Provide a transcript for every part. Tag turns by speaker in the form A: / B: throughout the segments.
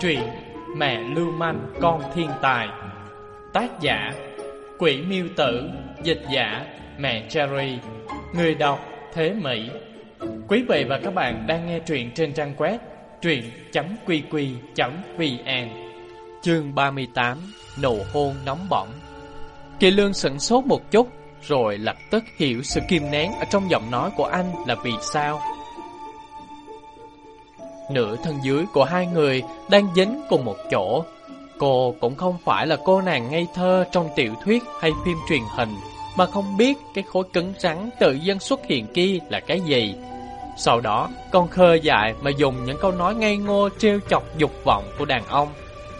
A: Truyện Mẹ Lưu Manh, Con Thiên Tài. Tác giả, Quỷ Miêu Tử. Dịch giả, Mẹ Cherry. Người đọc, Thế Mỹ. Quý vị và các bạn đang nghe truyện trên trang web truyện.qq.vn Chương 38 Nụ hôn nóng bỏng. Kỳ Lương sửng sốt một chút, Rồi lập tức hiểu sự kim nén Ở trong giọng nói của anh là vì sao. Nửa thân dưới của hai người đang dính cùng một chỗ. Cô cũng không phải là cô nàng ngây thơ trong tiểu thuyết hay phim truyền hình, mà không biết cái khối cứng rắn tự dân xuất hiện kia là cái gì. Sau đó, con khơ dại mà dùng những câu nói ngây ngô trêu chọc dục vọng của đàn ông,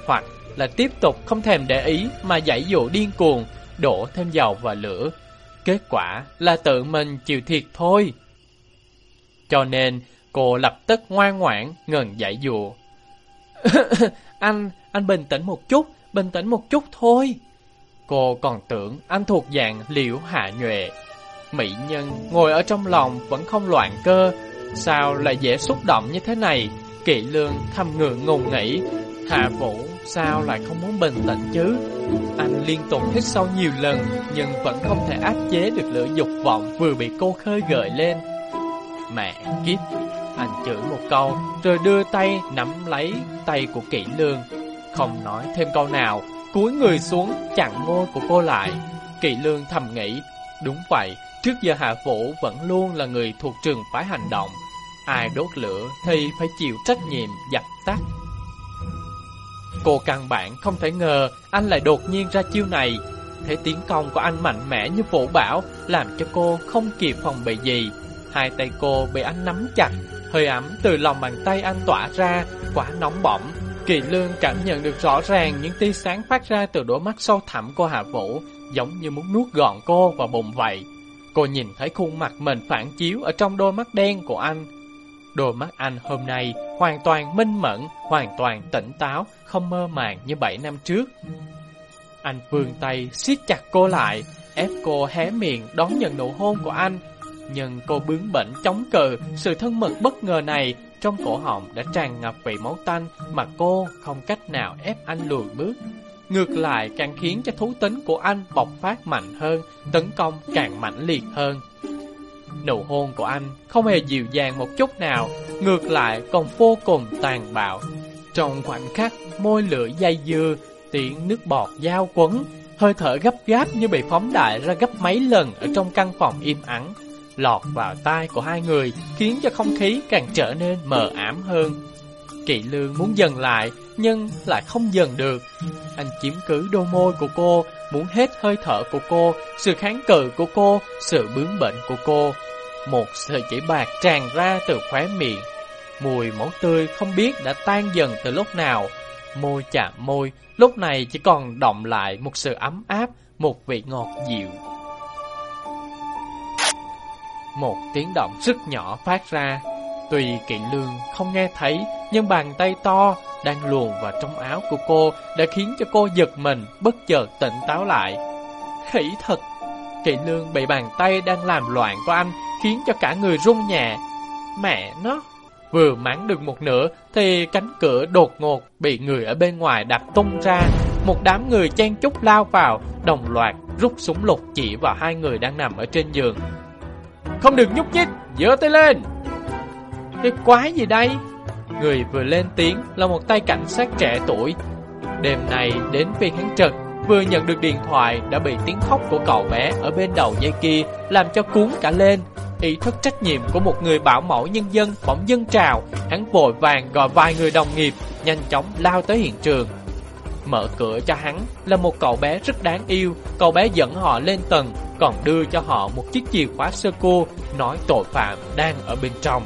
A: hoặc là tiếp tục không thèm để ý mà giải dụ điên cuồng, đổ thêm dầu vào lửa. Kết quả là tự mình chịu thiệt thôi. Cho nên, Cô lập tức ngoan ngoãn, ngừng giải dụ. anh, anh bình tĩnh một chút, bình tĩnh một chút thôi. Cô còn tưởng anh thuộc dạng liễu hạ nhuệ. Mỹ nhân ngồi ở trong lòng vẫn không loạn cơ, sao lại dễ xúc động như thế này? Kỵ lương thầm ngượng ngùng nghĩ, Hạ Vũ sao lại không muốn bình tĩnh chứ? Anh liên tục hít sâu nhiều lần, nhưng vẫn không thể áp chế được lửa dục vọng vừa bị cô khơi gợi lên. Mẹ kiếp, anh chửi một câu, rồi đưa tay nắm lấy tay của kỹ lương. Không nói thêm câu nào, cúi người xuống chặn môi của cô lại. Kỵ lương thầm nghĩ, đúng vậy, trước giờ Hạ Vũ vẫn luôn là người thuộc trường phái hành động. Ai đốt lửa thì phải chịu trách nhiệm dập tắt. Cô căn bản không thể ngờ anh lại đột nhiên ra chiêu này. Thế tiến công của anh mạnh mẽ như vũ bảo làm cho cô không kịp phòng bị gì. Hai tay cô bị anh nắm chặt, hơi ấm từ lòng bàn tay anh tỏa ra, quá nóng bỏng. Kỳ lương cảm nhận được rõ ràng những tia sáng phát ra từ đôi mắt sâu thẳm của Hạ Vũ, giống như muốn nuốt gọn cô vào bụng vậy. Cô nhìn thấy khuôn mặt mình phản chiếu ở trong đôi mắt đen của anh. Đôi mắt anh hôm nay hoàn toàn minh mẫn, hoàn toàn tỉnh táo, không mơ màng như 7 năm trước. Anh vươn tay siết chặt cô lại, ép cô hé miệng đón nhận nụ hôn của anh, nhưng cô bướng bỉnh chống cự sự thân mật bất ngờ này trong cổ họng đã tràn ngập vị máu tanh mà cô không cách nào ép anh lùi bước. Ngược lại càng khiến cho thú tính của anh bộc phát mạnh hơn, tấn công càng mãnh liệt hơn. Nụ hôn của anh không hề dịu dàng một chút nào, ngược lại còn vô cùng tàn bạo. Trong khoảnh khắc, môi lưỡi dây dưa, tiếng nước bọt giao quấn, hơi thở gấp gáp như bị phóng đại ra gấp mấy lần ở trong căn phòng im ắng lọt vào tai của hai người, khiến cho không khí càng trở nên mờ ảm hơn. Kỵ lương muốn dần lại, nhưng lại không dần được. Anh chiếm cứ đôi môi của cô, muốn hết hơi thở của cô, sự kháng cự của cô, sự bướng bỉnh của cô. Một sợi chỉ bạc tràn ra từ khóe miệng. Mùi máu tươi không biết đã tan dần từ lúc nào. Môi chạm môi, lúc này chỉ còn động lại một sự ấm áp, một vị ngọt dịu. Một tiếng động rất nhỏ phát ra. Tuy kỵ lương không nghe thấy, Nhưng bàn tay to đang luồn vào trong áo của cô Đã khiến cho cô giật mình, Bất chợt tỉnh táo lại. Khỉ thật! Kỵ lương bị bàn tay đang làm loạn của anh Khiến cho cả người run nhẹ. Mẹ nó! Vừa mắng được một nửa Thì cánh cửa đột ngột Bị người ở bên ngoài đạp tung ra. Một đám người chen chúc lao vào, Đồng loạt rút súng lục chỉ vào hai người đang nằm ở trên giường không được nhúc nhích, dỡ tay lên. Cái quái gì đây? Người vừa lên tiếng là một tay cảnh sát trẻ tuổi. Đêm này đến phiên hắn trật, vừa nhận được điện thoại đã bị tiếng khóc của cậu bé ở bên đầu dây kia làm cho cuốn cả lên. Ý thức trách nhiệm của một người bảo mẫu nhân dân bỗng dân trào, hắn vội vàng gọi vài người đồng nghiệp, nhanh chóng lao tới hiện trường. Mở cửa cho hắn là một cậu bé rất đáng yêu, cậu bé dẫn họ lên tầng, còn đưa cho họ một chiếc chìa khóa sơ cô, nói tội phạm đang ở bên trong.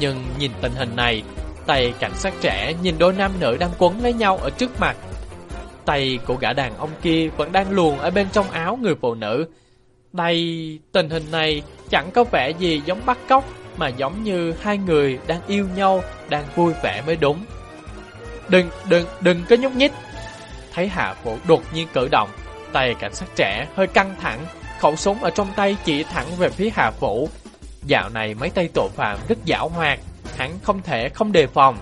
A: Nhưng nhìn tình hình này, tay cảnh sát trẻ nhìn đôi nam nữ đang quấn lấy nhau ở trước mặt. Tay của gã đàn ông kia vẫn đang luồn ở bên trong áo người phụ nữ. Đây, tình hình này chẳng có vẻ gì giống bắt cóc, mà giống như hai người đang yêu nhau, đang vui vẻ mới đúng. Đừng, đừng, đừng có nhúc nhích. Thấy Hạ Vũ đột nhiên cử động, tay cảnh sát trẻ hơi căng thẳng, khẩu súng ở trong tay chỉ thẳng về phía Hạ Vũ. Dạo này mấy tay tội phạm rất dảo hoạt, hắn không thể không đề phòng.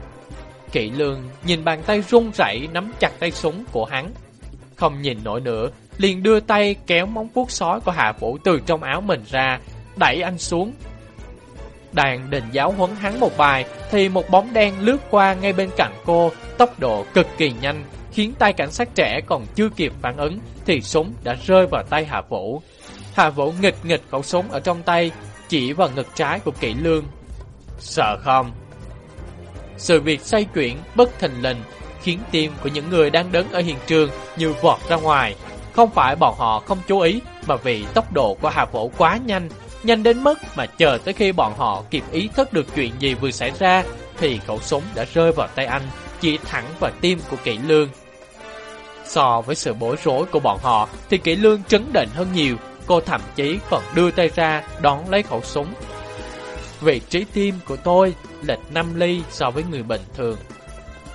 A: Kỵ lương nhìn bàn tay run rẩy nắm chặt tay súng của hắn. Không nhìn nổi nữa, liền đưa tay kéo móng vuốt sói của Hạ Vũ từ trong áo mình ra, đẩy anh xuống. Đang định giáo huấn hắn một bài, thì một bóng đen lướt qua ngay bên cạnh cô, tốc độ cực kỳ nhanh, khiến tay cảnh sát trẻ còn chưa kịp phản ứng, thì súng đã rơi vào tay Hạ Vũ. Hạ Vũ nghịch nghịch khẩu súng ở trong tay, chỉ vào ngực trái của Kỷ Lương. Sợ không? Sự việc xoay chuyển bất thình lình khiến tim của những người đang đứng ở hiện trường như vọt ra ngoài. Không phải bọn họ không chú ý, mà vì tốc độ của Hà Vũ quá nhanh, nhanh đến mức mà chờ tới khi bọn họ kịp ý thức được chuyện gì vừa xảy ra, thì khẩu súng đã rơi vào tay anh, chỉ thẳng vào tim của Kỷ Lương. So với sự bối rối của bọn họ, thì Kỷ Lương trấn định hơn nhiều, cô thậm chí còn đưa tay ra đón lấy khẩu súng. Vị trí tim của tôi lệch 5 ly so với người bình thường.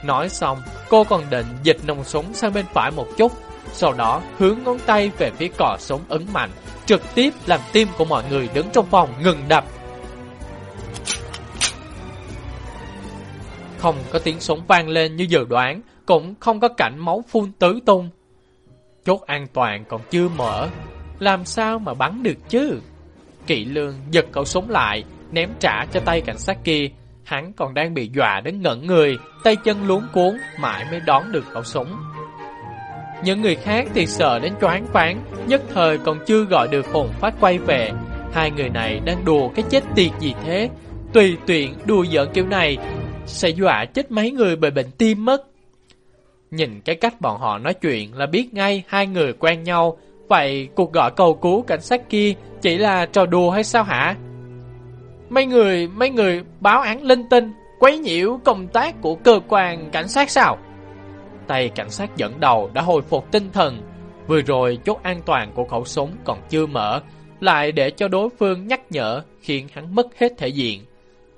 A: Nói xong, cô còn định dịch nòng súng sang bên phải một chút, sau đó hướng ngón tay về phía cò súng ấn mạnh, trực tiếp làm tim của mọi người đứng trong phòng ngừng đập. Không có tiếng súng vang lên như dự đoán, cũng không có cảnh máu phun tứ tung. Chốt an toàn còn chưa mở, làm sao mà bắn được chứ? Kỵ lương giật khẩu súng lại, ném trả cho tay cảnh sát kia. Hắn còn đang bị dọa đến ngẩn người, tay chân luống cuốn, mãi mới đón được khẩu súng. Những người khác thì sợ đến choáng váng, nhất thời còn chưa gọi được hồn phát quay về. Hai người này đang đùa cái chết tiệt gì thế? Tùy tiện đùa giỡn kiểu này, sẽ dọa chết mấy người bởi bệnh tim mất. Nhìn cái cách bọn họ nói chuyện là biết ngay hai người quen nhau, vậy cuộc gọi cầu cứu cảnh sát kia chỉ là trò đùa hay sao hả? Mấy người, mấy người báo án linh tinh, quấy nhiễu công tác của cơ quan cảnh sát sao? Tay cảnh sát dẫn đầu đã hồi phục tinh thần. Vừa rồi chốt an toàn của khẩu súng còn chưa mở, lại để cho đối phương nhắc nhở khiến hắn mất hết thể diện.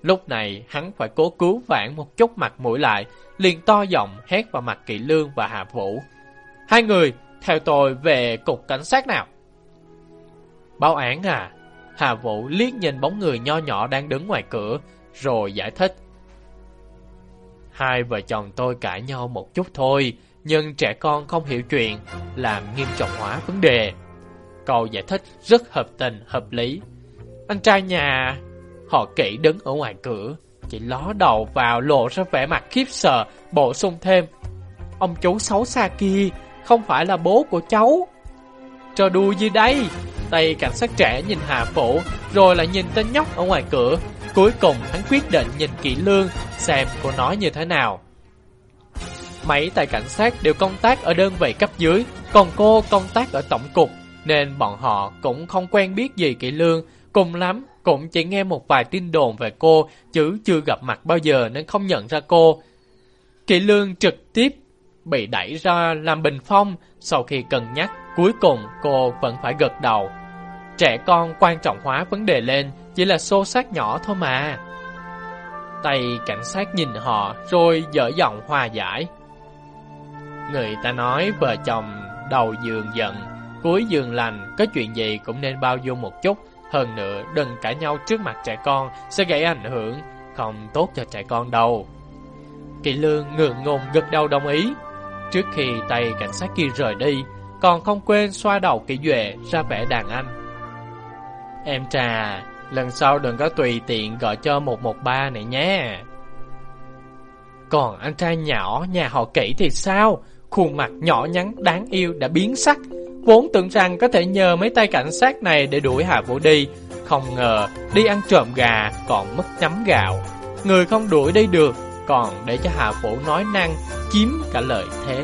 A: Lúc này hắn phải cố cứu vãn một chút mặt mũi lại, liền to giọng hét vào mặt Kỵ Lương và Hạ Vũ. Hai người, theo tôi về cục cảnh sát nào. Báo án à? Hà Vũ liếc nhìn bóng người nho nhỏ đang đứng ngoài cửa, rồi giải thích. Hai vợ chồng tôi cãi nhau một chút thôi, nhưng trẻ con không hiểu chuyện, làm nghiêm trọng hóa vấn đề. Câu giải thích rất hợp tình, hợp lý. Anh trai nhà, họ kỹ đứng ở ngoài cửa, chỉ ló đầu vào lộ ra vẻ mặt khiếp sợ, bổ sung thêm. Ông chú xấu xa kia, không phải là bố của cháu. Trò đùa gì đây? Tay cảnh sát trẻ nhìn Hà phủ rồi lại nhìn tên nhóc ở ngoài cửa. Cuối cùng hắn quyết định nhìn kỹ lương, xem cô nói như thế nào. Mấy tài cảnh sát đều công tác ở đơn vị cấp dưới, còn cô công tác ở tổng cục, nên bọn họ cũng không quen biết gì kỹ lương, cùng lắm cũng chỉ nghe một vài tin đồn về cô, chứ chưa gặp mặt bao giờ nên không nhận ra cô. Kỵ lương trực tiếp bị đẩy ra làm bình phong, sau khi cân nhắc, cuối cùng cô vẫn phải gật đầu. Trẻ con quan trọng hóa vấn đề lên, chỉ là xô sát nhỏ thôi mà. Tay cảnh sát nhìn họ rồi dở giọng hòa giải. Người ta nói vợ chồng đầu giường giận, cuối giường lành, có chuyện gì cũng nên bao dung một chút. Hơn nữa, đừng cãi nhau trước mặt trẻ con sẽ gây ảnh hưởng, không tốt cho trẻ con đâu. Kỳ lương ngượng ngùng gật đầu đồng ý. Trước khi tay cảnh sát kia rời đi, còn không quên xoa đầu kỳ duệ ra vẻ đàn anh. Em trà, lần sau đừng có tùy tiện gọi cho 113 này nhé. Còn anh trai nhỏ, nhà họ kỹ thì sao? Khuôn mặt nhỏ nhắn, đáng yêu đã biến sắc. Vốn tưởng rằng có thể nhờ mấy tay cảnh sát này để đuổi Hà Vũ đi. Không ngờ đi ăn trộm gà còn mất nắm gạo. Người không đuổi đi được, còn để cho Hà Vũ nói năng chiếm cả lợi thế.